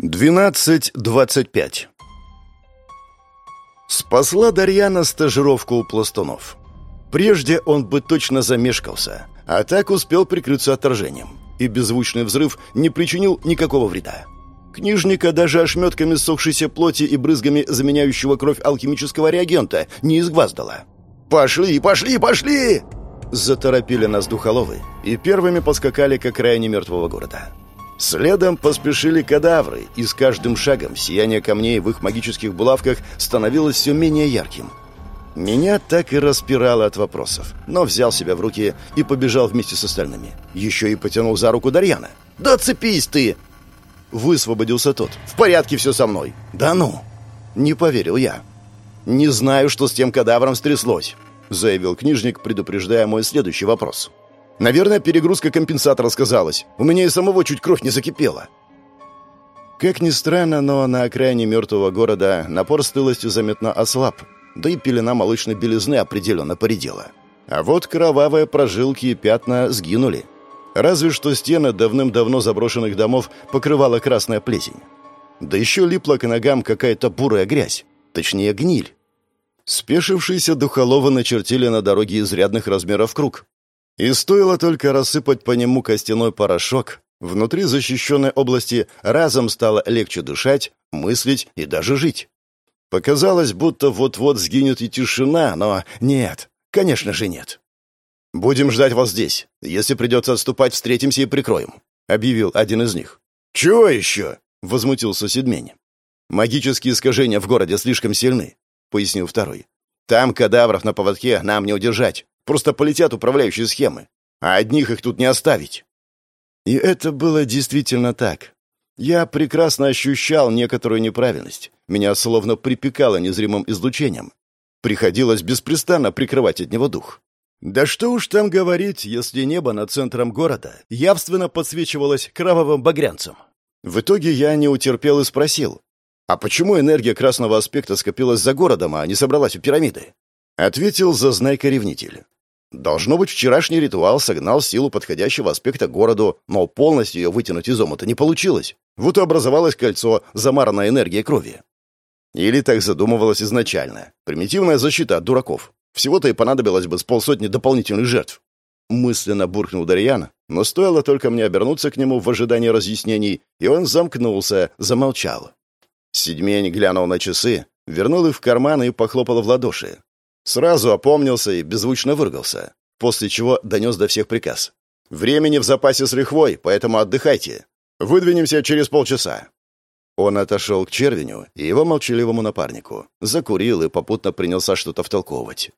12.25 Спасла Дарьяна стажировку у пластунов. Прежде он бы точно замешкался, а так успел прикрыться отторжением, и беззвучный взрыв не причинил никакого вреда. Книжника даже ошметками ссохшейся плоти и брызгами заменяющего кровь алхимического реагента не изгваздало. «Пошли, пошли, пошли!» Заторопили нас духоловы и первыми поскакали к окраине мертвого города. Следом поспешили кадавры, и с каждым шагом сияние камней в их магических булавках становилось все менее ярким. Меня так и распирало от вопросов, но взял себя в руки и побежал вместе с остальными. Еще и потянул за руку Дарьяна. «Да цепись ты!» Высвободился тот. «В порядке все со мной!» «Да ну!» Не поверил я. «Не знаю, что с тем кадавром стряслось», заявил книжник, предупреждая мой следующий вопрос. Наверное, перегрузка компенсатора сказалась. У меня и самого чуть кровь не закипела. Как ни странно, но на окраине мертвого города напор стылостью заметно ослаб, да и пелена молочной белизны определенно поредела. А вот кровавые прожилки и пятна сгинули. Разве что стены давным-давно заброшенных домов покрывала красная плесень. Да еще липла к ногам какая-то бурая грязь, точнее гниль. Спешившиеся духоловы начертили на дороге изрядных размеров круг, и стоило только рассыпать по нему костяной порошок, внутри защищенной области разом стало легче дышать, мыслить и даже жить. Показалось, будто вот-вот сгинет и тишина, но нет, конечно же нет. «Будем ждать вас здесь. Если придется отступать, встретимся и прикроем», — объявил один из них. «Чего еще?» — возмутился Седмень. «Магические искажения в городе слишком сильны», — пояснил второй. «Там кадавров на поводке нам не удержать. Просто полетят управляющие схемы. А одних их тут не оставить. И это было действительно так. Я прекрасно ощущал некоторую неправильность. Меня словно припекало незримым излучением. Приходилось беспрестанно прикрывать от него дух. Да что уж там говорить, если небо над центром города явственно подсвечивалось кровавым багрянцем. В итоге я не утерпел и спросил, а почему энергия красного аспекта скопилась за городом, а не собралась у пирамиды? Ответил зазнайка-ревнитель. Должно быть, вчерашний ритуал согнал силу подходящего аспекта городу, но полностью ее вытянуть из омута не получилось. Вот и образовалось кольцо, замаранное энергией крови. Или так задумывалось изначально. Примитивная защита от дураков. Всего-то и понадобилось бы с полсотни дополнительных жертв. Мысленно буркнул Дарьян, но стоило только мне обернуться к нему в ожидании разъяснений, и он замкнулся, замолчал. Седьмень глянул на часы, вернул их в карман и похлопал в ладоши. Сразу опомнился и беззвучно выругался, после чего донес до всех приказ. «Времени в запасе с лихвой, поэтому отдыхайте. Выдвинемся через полчаса». Он отошел к червеню и его молчаливому напарнику. Закурил и попутно принялся что-то втолковывать.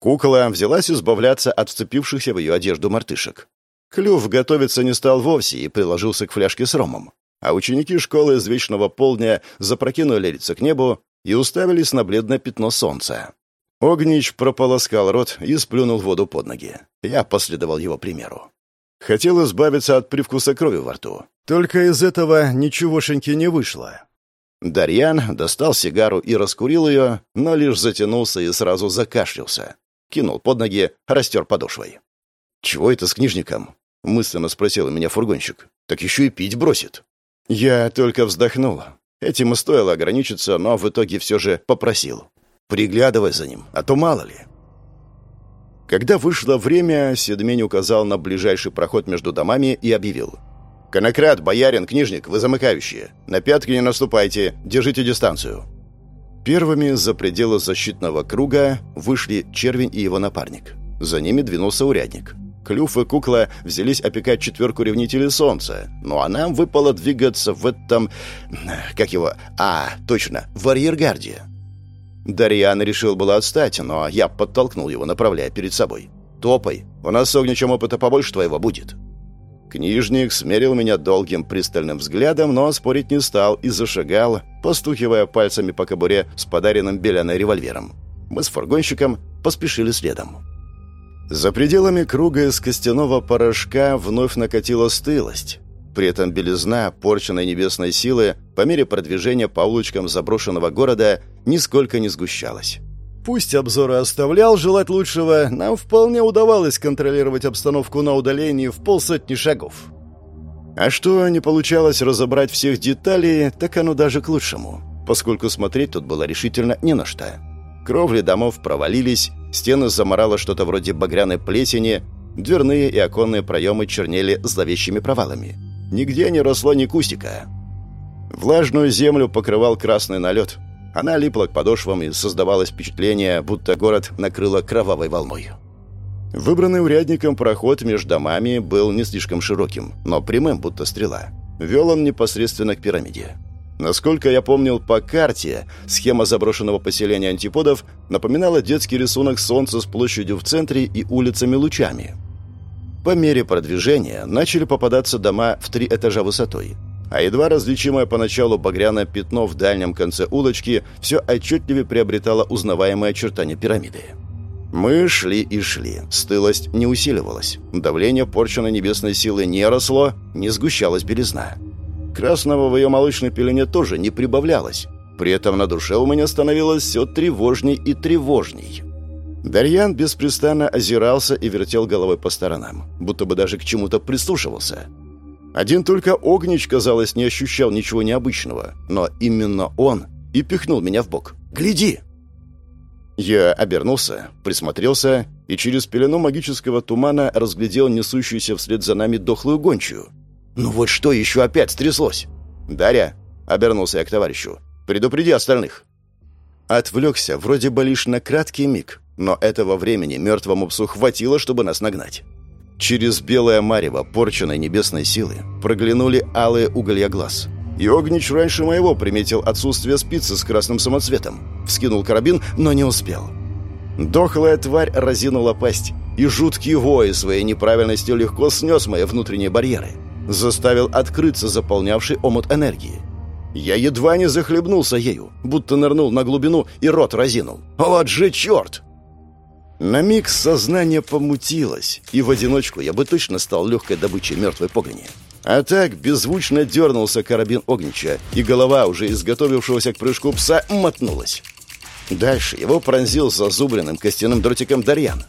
Кукола взялась избавляться от вцепившихся в ее одежду мартышек. Клюв готовиться не стал вовсе и приложился к фляжке с ромом. А ученики школы из вечного полдня запрокинули лица к небу и уставились на бледное пятно солнца. Огнич прополоскал рот и сплюнул воду под ноги. Я последовал его примеру. Хотел избавиться от привкуса крови во рту. Только из этого ничегошеньки не вышло. Дарьян достал сигару и раскурил ее, но лишь затянулся и сразу закашлялся. Кинул под ноги, растер подошвой. «Чего это с книжником?» — мысленно спросил меня фургонщик. «Так еще и пить бросит». Я только вздохнул. Этим и стоило ограничиться, но в итоге все же попросил. Приглядывай за ним, а то мало ли. Когда вышло время, Седмень указал на ближайший проход между домами и объявил. «Конократ, боярин, книжник, вы замыкающие. На пятки не наступайте, держите дистанцию». Первыми за пределы защитного круга вышли червень и его напарник. За ними двинулся урядник. Клюв и кукла взялись опекать четверку ревнителей солнца, ну а нам выпало двигаться в этом... Как его? А, точно, в арьергарде. Дарьян решил было отстать, но я подтолкнул его, направляя перед собой. «Топай, у нас с огничем опыта побольше твоего будет». Книжник смерил меня долгим пристальным взглядом, но спорить не стал и зашагал, постукивая пальцами по кобуре с подаренным Беляной револьвером. Мы с фургонщиком поспешили следом. За пределами круга из костяного порошка вновь накатила стылость. При этом белизна, порченной небесной силы, по мере продвижения по улочкам заброшенного города, нисколько не сгущалась. Пусть обзор оставлял желать лучшего, нам вполне удавалось контролировать обстановку на удалении в полсотни шагов. А что не получалось разобрать всех деталей, так оно даже к лучшему, поскольку смотреть тут было решительно не на что. Кровли домов провалились, стены заморало что-то вроде багряной плесени, дверные и оконные проемы чернели зловещими провалами. Нигде не росло ни кустика. Влажную землю покрывал красный налет. Она липла к подошвам и создавалось впечатление, будто город накрыло кровавой волной. Выбранный урядником проход между домами был не слишком широким, но прямым, будто стрела. Вел он непосредственно к пирамиде. Насколько я помнил по карте, схема заброшенного поселения антиподов напоминала детский рисунок солнца с площадью в центре и улицами-лучами. По мере продвижения начали попадаться дома в три этажа высотой, а едва различимое поначалу багряное пятно в дальнем конце улочки все отчетливее приобретало узнаваемые очертания пирамиды. Мы шли и шли. Стылость не усиливалась. Давление порченной небесной силы не росло, не сгущалась белизна. Красного в ее молочной пелене тоже не прибавлялось. При этом на душе у меня становилось все тревожней и тревожней. Дарьян беспрестанно озирался и вертел головой по сторонам, будто бы даже к чему-то прислушивался. Один только Огнич, казалось, не ощущал ничего необычного, но именно он и пихнул меня в бок. «Гляди!» Я обернулся, присмотрелся и через пелену магического тумана разглядел несущуюся вслед за нами дохлую гончую. «Ну вот что еще опять стряслось?» «Дарья!» — обернулся я к товарищу. «Предупреди остальных!» Отвлекся вроде бы лишь на краткий миг, но этого времени мертвому псу хватило, чтобы нас нагнать. Через белое марево порченной небесной силы проглянули алые уголья глаз. И Огнич раньше моего приметил отсутствие спицы с красным самоцветом. Вскинул карабин, но не успел. Дохлая тварь разинула пасть, и жуткий вой своей неправильностью легко снес мои внутренние барьеры. Заставил открыться заполнявший омут энергии. Я едва не захлебнулся ею, будто нырнул на глубину и рот разинул. Вот же черт! На миг сознание помутилось, и в одиночку я бы точно стал легкой добычей мертвой погони. А так беззвучно дернулся карабин Огнича, и голова уже изготовившегося к прыжку пса мотнулась. Дальше его пронзил зазубренным костяным дротиком Дарьян.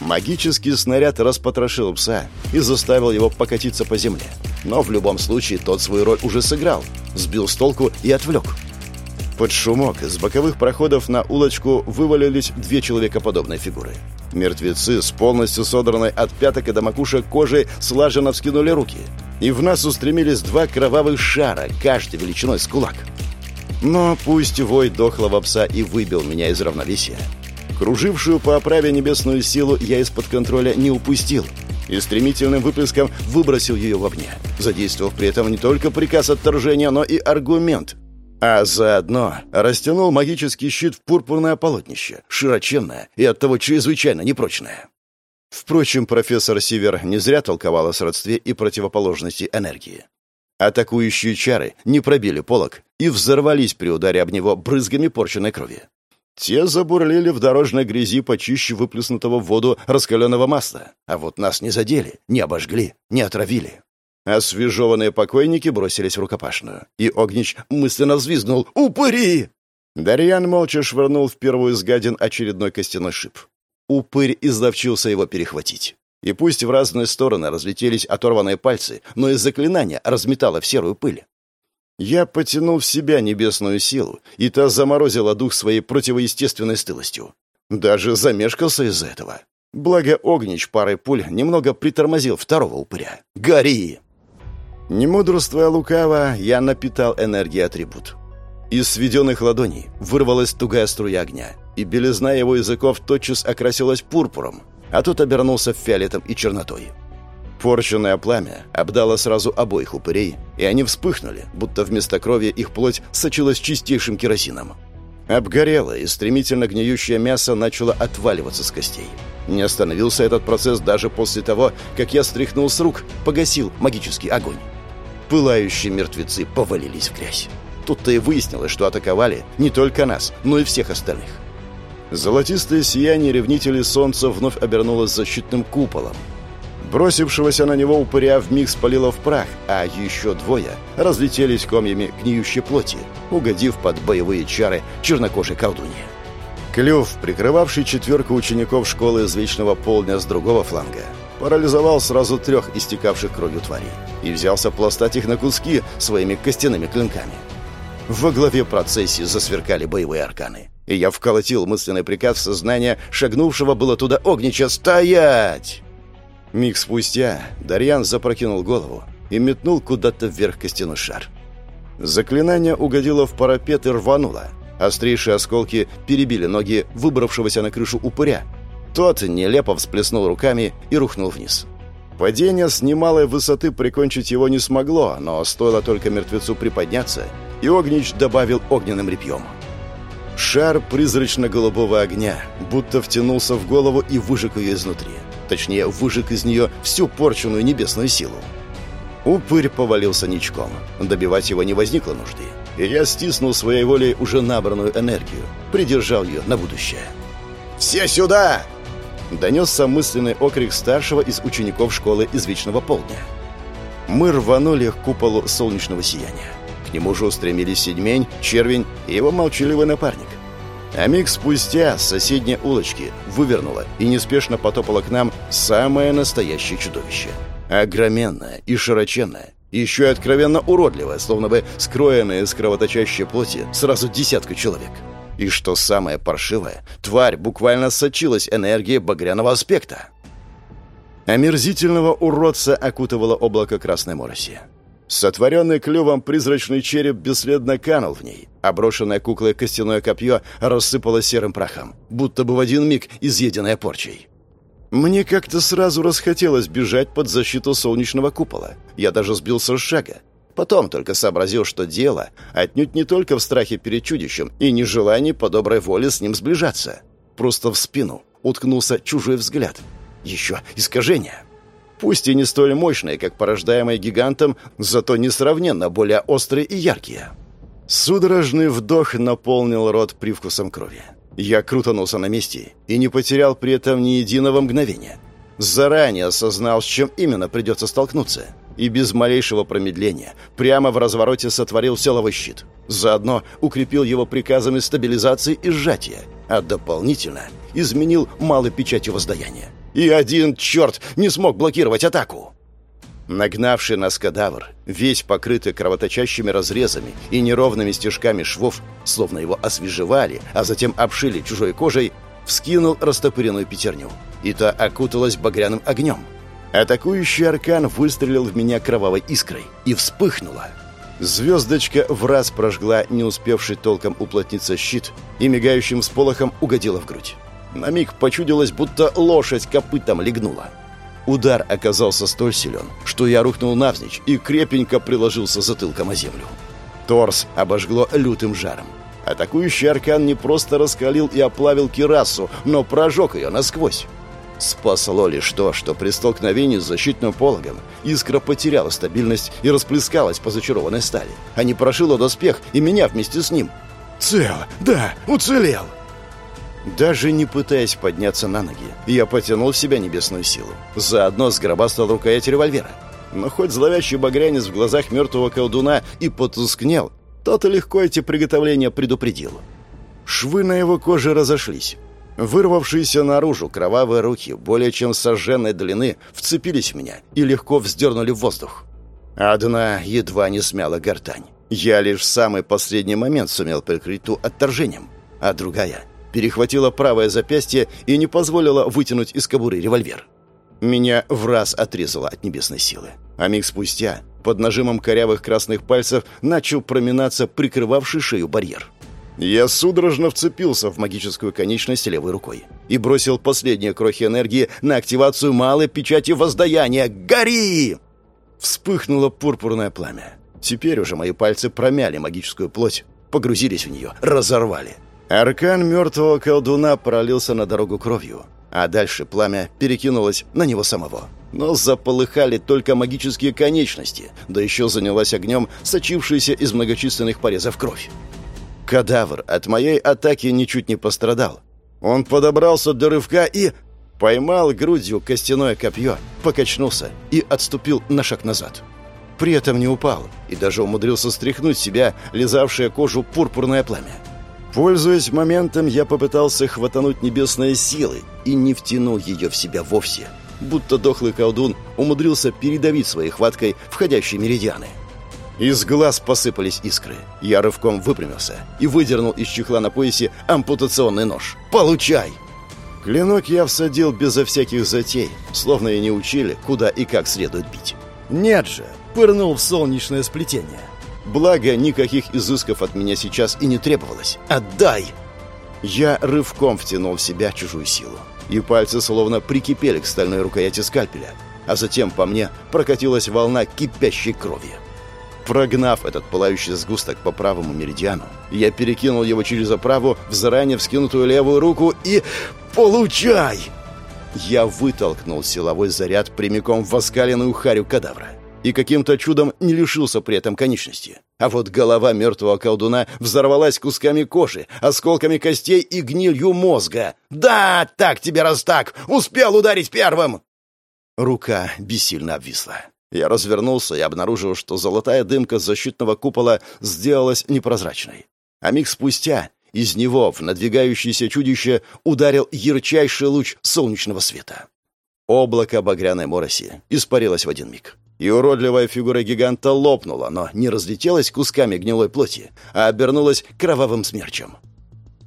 Магический снаряд распотрошил пса и заставил его покатиться по земле. Но в любом случае тот свою роль уже сыграл, сбил с толку и отвлек. Под шумок из боковых проходов на улочку вывалились две человекоподобные фигуры. Мертвецы с полностью содранной от пяток и до макушек кожей слаженно вскинули руки. И в нас устремились два кровавых шара, каждый величиной с кулак. Но пусть вой дохлого пса и выбил меня из равновесия. Кружившую по оправе небесную силу я из-под контроля не упустил и стремительным выплеском выбросил ее в огне, задействовав при этом не только приказ отторжения, но и аргумент – а заодно растянул магический щит в пурпурное полотнище, широченное и оттого чрезвычайно непрочное. Впрочем, профессор Сивер не зря толковал о сродстве и противоположности энергии. Атакующие чары не пробили полок и взорвались при ударе об него брызгами порченной крови. Те забурлили в дорожной грязи почище выплеснутого в воду раскаленного масла, а вот нас не задели, не обожгли, не отравили. Освежеванные покойники бросились в рукопашную. И Огнич мысленно взвизгнул «Упыри!». Дарьян молча швырнул в первую из гадин очередной костяной шип. Упырь изловчился его перехватить. И пусть в разные стороны разлетелись оторванные пальцы, но и заклинание разметало в серую пыль. Я потянул в себя небесную силу, и та заморозила дух своей противоестественной стылостью. Даже замешкался из-за этого. Благо Огнич парой пуль немного притормозил второго упыря. «Гори!» Не мудрствуя лукаво, я напитал энергией атрибут. Из сведенных ладоней вырвалась тугая струя огня, и белизна его языков тотчас окрасилась пурпуром, а тот обернулся фиолетом и чернотой. Порченное пламя обдало сразу обоих упырей, и они вспыхнули, будто вместо крови их плоть сочилась чистейшим керосином. Обгорелое и стремительно гниющее мясо начало отваливаться с костей. Не остановился этот процесс даже после того, как я стряхнул с рук, погасил магический огонь. Пылающие мертвецы повалились в грязь. Тут-то и выяснилось, что атаковали не только нас, но и всех остальных. Золотистое сияние ревнителей солнца вновь обернулось защитным куполом. Бросившегося на него упыря вмиг спалило в прах, а еще двое разлетелись комьями гниющей плоти, угодив под боевые чары чернокожей колдуньи. Клюв, прикрывавший четверку учеников школы из Вечного Полдня с другого фланга, парализовал сразу трех истекавших кровью тварей и взялся пластать их на куски своими костяными клинками. Во главе процессии засверкали боевые арканы, и я вколотил мысленный приказ в сознание шагнувшего было туда огнича «Стоять!». Миг спустя Дарьян запрокинул голову и метнул куда-то вверх костяной шар. Заклинание угодило в парапет и рвануло. Острейшие осколки перебили ноги выбравшегося на крышу упыря. Тот нелепо всплеснул руками и рухнул вниз. Падение с немалой высоты прикончить его не смогло, но стоило только мертвецу приподняться, и Огнич добавил огненным репьем. Шар призрачно-голубого огня будто втянулся в голову и выжег ее изнутри. Точнее, выжег из нее всю порченную небесную силу. Упырь повалился ничком. Добивать его не возникло нужды. И я стиснул своей волей уже набранную энергию. Придержал ее на будущее. «Все сюда!» Донесся мысленный окрик старшего из учеников школы из Вечного Полдня. Мы рванули к куполу солнечного сияния. К нему же устремились Седьмень, Червень и его молчаливый напарник. А миг спустя с соседней улочки вывернуло и неспешно потопало к нам самое настоящее чудовище. Огроменное и широченное, еще и откровенно уродливое, словно бы скроенное из кровоточащей плоти сразу десятка человек. И что самое паршивое, тварь буквально сочилась энергией багряного аспекта. Омерзительного уродца окутывало облако красной мороси. Сотворенный клювом призрачный череп бесследно канул в ней, а брошенное куклой костяное копье рассыпалось серым прахом, будто бы в один миг изъеденное порчей. Мне как-то сразу расхотелось бежать под защиту солнечного купола. Я даже сбился с шага. Потом только сообразил, что дело отнюдь не только в страхе перед чудищем и нежелании по доброй воле с ним сближаться. Просто в спину уткнулся чужой взгляд. Еще искажение. Пусть и не столь мощные, как порождаемые гигантом, зато несравненно более острые и яркие. Судорожный вдох наполнил рот привкусом крови. Я крутанулся на месте и не потерял при этом ни единого мгновения. Заранее осознал, с чем именно придется столкнуться, и без малейшего промедления прямо в развороте сотворил силовой щит. Заодно укрепил его приказами стабилизации и сжатия, а дополнительно изменил малой печатью воздаяния. И один черт не смог блокировать атаку. Нагнавший нас кадавр, весь покрытый кровоточащими разрезами и неровными стежками швов, словно его освежевали, а затем обшили чужой кожей, вскинул растопыренную пятерню. И та окуталась багряным огнем. Атакующий аркан выстрелил в меня кровавой искрой и вспыхнула. Звездочка в раз прожгла не успевший толком уплотниться щит и мигающим всполохом угодила в грудь. На миг почудилось, будто лошадь копытом легнула. Удар оказался столь силен, что я рухнул навзничь и крепенько приложился затылком о землю. Торс обожгло лютым жаром. Атакующий аркан не просто раскалил и оплавил кирасу, но прожег ее насквозь. Спасло лишь то, что при столкновении с защитным пологом искра потеряла стабильность и расплескалась по зачарованной стали, а не прошила доспех и меня вместе с ним. «Цел! Да, уцелел!» Даже не пытаясь подняться на ноги, я потянул в себя небесную силу. Заодно сгробастал рукоять револьвера. Но хоть зловящий багрянец в глазах мертвого колдуна и потускнел, тот и легко эти приготовления предупредил. Швы на его коже разошлись. Вырвавшиеся наружу кровавые руки, более чем сожженной длины, вцепились в меня и легко вздернули в воздух. Одна едва не смяла гортань. Я лишь в самый последний момент сумел прикрыть ту отторжением, а другая перехватила правое запястье и не позволила вытянуть из кобуры револьвер. Меня в раз отрезало от небесной силы. А миг спустя, под нажимом корявых красных пальцев, начал проминаться прикрывавший шею барьер. Я судорожно вцепился в магическую конечность левой рукой и бросил последние крохи энергии на активацию малой печати воздаяния. «Гори!» Вспыхнуло пурпурное пламя. Теперь уже мои пальцы промяли магическую плоть, погрузились в нее, разорвали. Аркан мертвого колдуна пролился на дорогу кровью, а дальше пламя перекинулось на него самого. Но заполыхали только магические конечности, да еще занялась огнем сочившаяся из многочисленных порезов кровь. Кадавр от моей атаки ничуть не пострадал. Он подобрался до рывка и... Поймал грудью костяное копье, покачнулся и отступил на шаг назад. При этом не упал и даже умудрился стряхнуть себя, лизавшее кожу пурпурное пламя. Пользуясь моментом, я попытался хватануть небесные силы и не втянул ее в себя вовсе. будто дохлый колдун умудрился передавить своей хваткой входящие меридианы. Из глаз посыпались искры. Я рывком выпрямился и выдернул из чехла на поясе ампутационный нож. «Получай!» Клинок я всадил безо всяких затей, словно и не учили, куда и как следует бить. Нет же, пырнул в солнечное сплетение. Благо, никаких изысков от меня сейчас и не требовалось. «Отдай!» Я рывком втянул в себя чужую силу, и пальцы словно прикипели к стальной рукояти скальпеля, а затем по мне прокатилась волна кипящей крови. Прогнав этот пылающий сгусток по правому меридиану, я перекинул его через оправу в заранее вскинутую левую руку и... «Получай!» Я вытолкнул силовой заряд прямиком в оскаленную харю кадавра и каким-то чудом не лишился при этом конечности. А вот голова мертвого колдуна взорвалась кусками кожи, осколками костей и гнилью мозга. «Да, так тебе раз так! Успел ударить первым!» Рука бессильно обвисла. Я развернулся и обнаружил, что золотая дымка защитного купола сделалась непрозрачной. А миг спустя из него в надвигающееся чудище ударил ярчайший луч солнечного света. Облако багряной мороси испарилось в один миг. И уродливая фигура гиганта лопнула, но не разлетелась кусками гнилой плоти, а обернулась кровавым смерчем.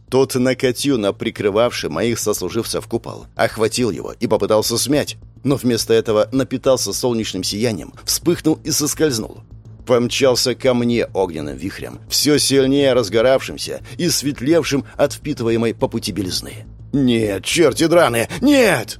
Тот накатил на прикрывавший моих сослуживцев купол, охватил его и попытался смять, но вместо этого напитался солнечным сиянием, вспыхнул и соскользнул. Помчался ко мне огненным вихрем, все сильнее разгоравшимся и светлевшим от впитываемой по пути белизны. «Нет, черти драные, нет!»